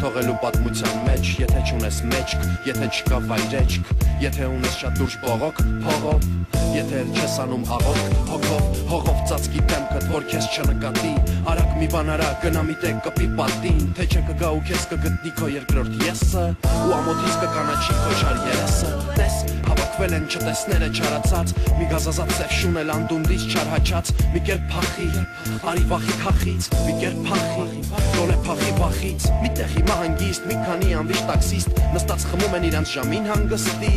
թողելու պատմության մեջ, եթե չունես մեջք, եթե չկա վայրեջք, եթե ունես շատ լուրջ բողոք, փողով, եթե չես անում աղոք, հոգով, հողով ծածկի դեմքդ, որ քեզ չնկատի, արագ մի բան արա, գնա մի տեղ կպի պատին, թե չէ կգա ու քեզ կգտնի քո երկրորդ եսը, ու ամոթից կկանաչի քո շար երեսը, տես, հավաքվել են չտեսները չարացած, մի գազազած սև շունել անդունդից չարհաչած, մի կերպ փախի, արի վախի քախից, մի կերպ փախի, գոնե փախի վախից, մի տեղ հիմա հանգիստ, մի քանի անվիշ տաքսիստ նստած խմում են իրանց ժամին հանգստի,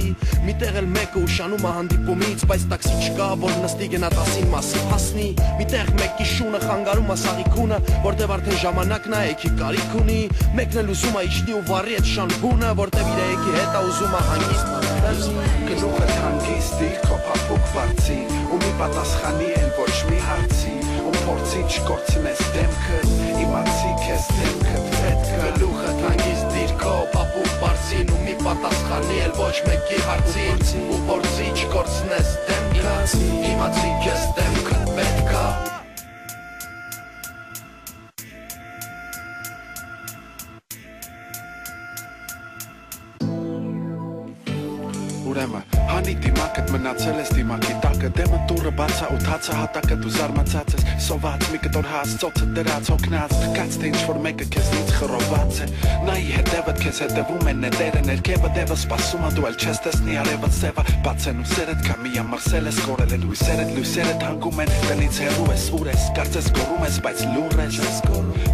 մի տեղ էլ մեկը ուշանում է հանդիպումից, բայց տաքսի չկա, որ նստի գնա 10-ին մասի հասնի, մի տեղ մեկի շունը խանգարում է սաղիքունը, որտեղ արդեն ժամանակն է եկի կարիք ունի, մեկն էլ ուզում է իջնի ու վառի այդ շանբունը, որտեղ իր եկի հետ է ուզում է հանգիստ Գլուխը հանգիստի կոփափուկ բարձի ու մի պատասխանի են ոչ մի հարցի ու փորձի չկորցնես դեմքը իմացի քեզ դեմքը պետք է Գլուխը հանգիստ դիրքո պապուկ բարձին ու մի պատասխանի էլ ոչ մեկի հարցին ու փորձի չկորցնես դեմքը իմացի քեզ դեմքը Ուրեմն հանի դիմակդ մնացել ես դիմակի տակը դեմը դուրը բացա ու թացը հատակը դու զարմացած ես սոված մի կտոր հաց ծոցը դրած հոգնած կաց թե ինչ որ մեկը քեզնից խռոված է նայի հետևդ քեզ հետևում են նետերը ներքևը դևը սպասում ա դու էլ չես տեսնի արևը ծևա բացեն ու սերդ կա մի ամրսել ես կորել են լույսերը լույսերը թանկում են տնից հեռու ես ուր ես կարծես գոռում ես բայց լուր ես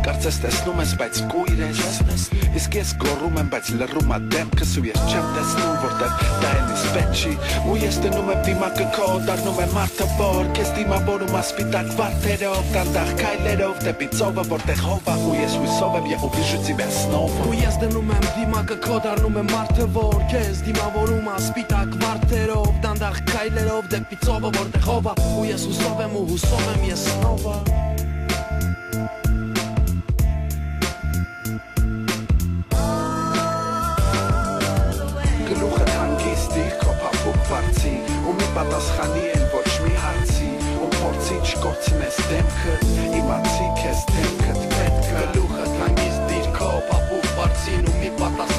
կարծես տեսնում ես բայց կույր ես իսկ ես գոռում եմ բայց լռում ա դեմքս ու ես չեմ տեսնում որտեղ դա էլ ինձ պետք չի ու ես դնում եմ դիմակը քո դառնում եմ մարդը որ քեզ դիմավորում ասպիտակ վարդերով դանդաղ քայլերով դեպի ծովը որտեղ հով ա ու ես հույսով եմ եւ ու վիժուցի մեզ սնով ու ես դնում եմ դիմակը քո դառնում եմ մարդը որ քեզ դիմավորում ասպիտակ վարդերով դանդաղ քայլերով դեպի ծովը որտեղ հով ա ու ես հուսով եմ ու հուսով եմ ես նովա գլուխը հանգիստի կոփափուկ բարձի ու մի պատասխանի են ոչ մի հարցի ու փորձի չկորցնես դեմքը sino mi pata